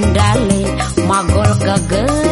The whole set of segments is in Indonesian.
kendali magol geger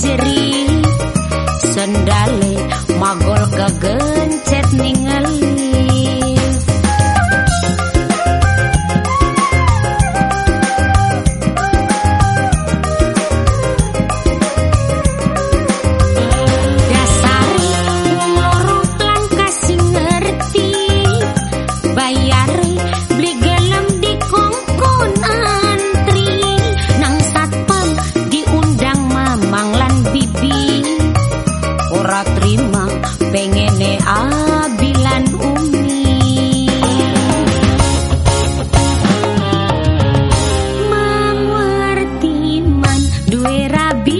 jeri sendale magol kagel rimang pengene abilan umi. Mengerti man duwe rabi